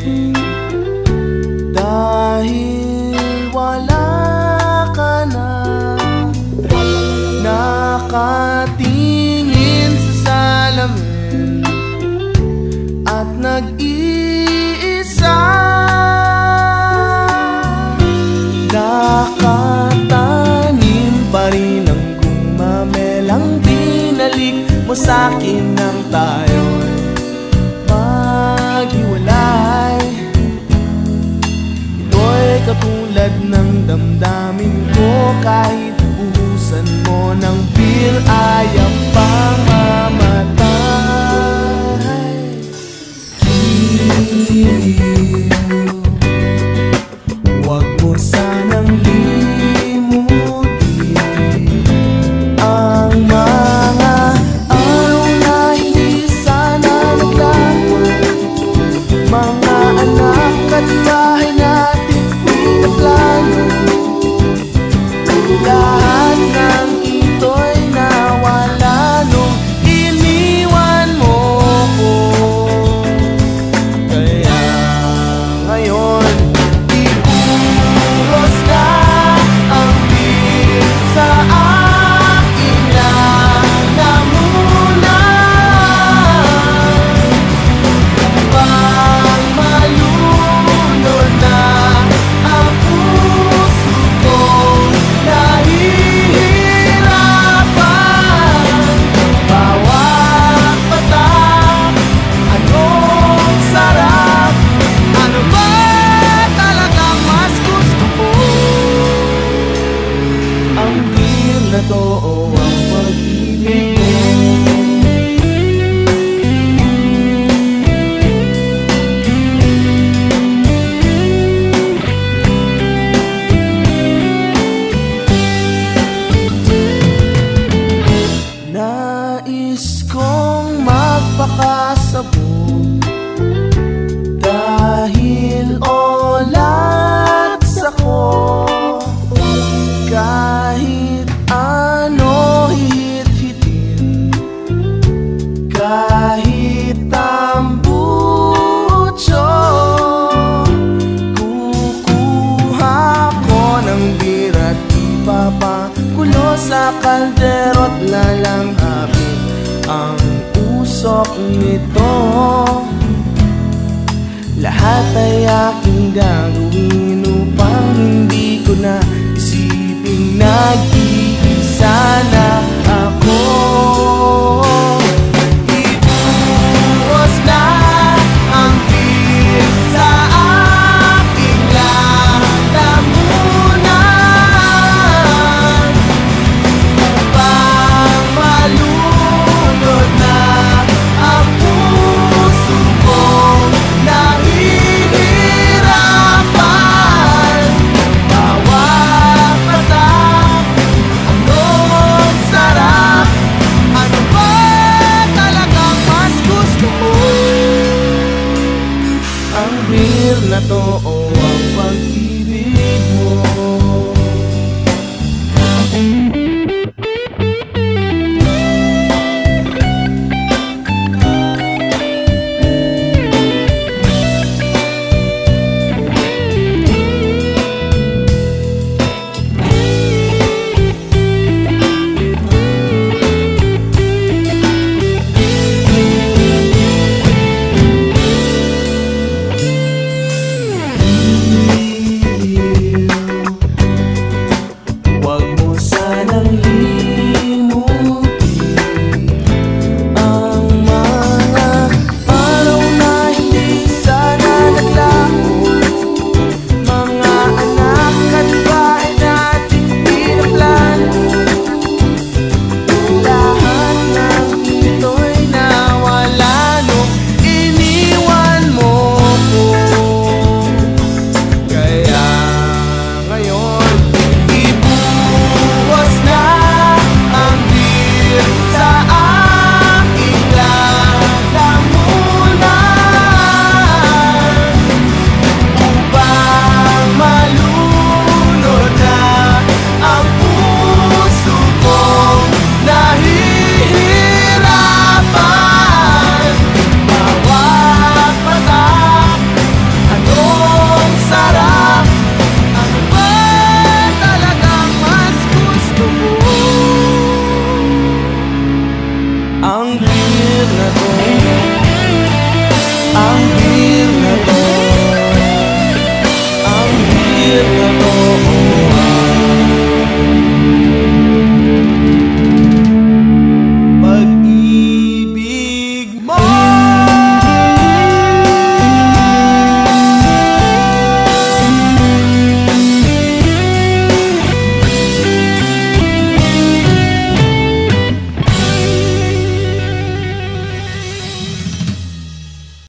nothing ng bil ay ang pamamatay. Mo sanang limutin Ang mga araw na hindi sana naglago Mga anak at bahay Lahat ng kaldero kaldero't lalanghapin ang usok nito. Lahat ay aking gagawin upang hindi ko na isipin nag と unbeatable, unbeatable.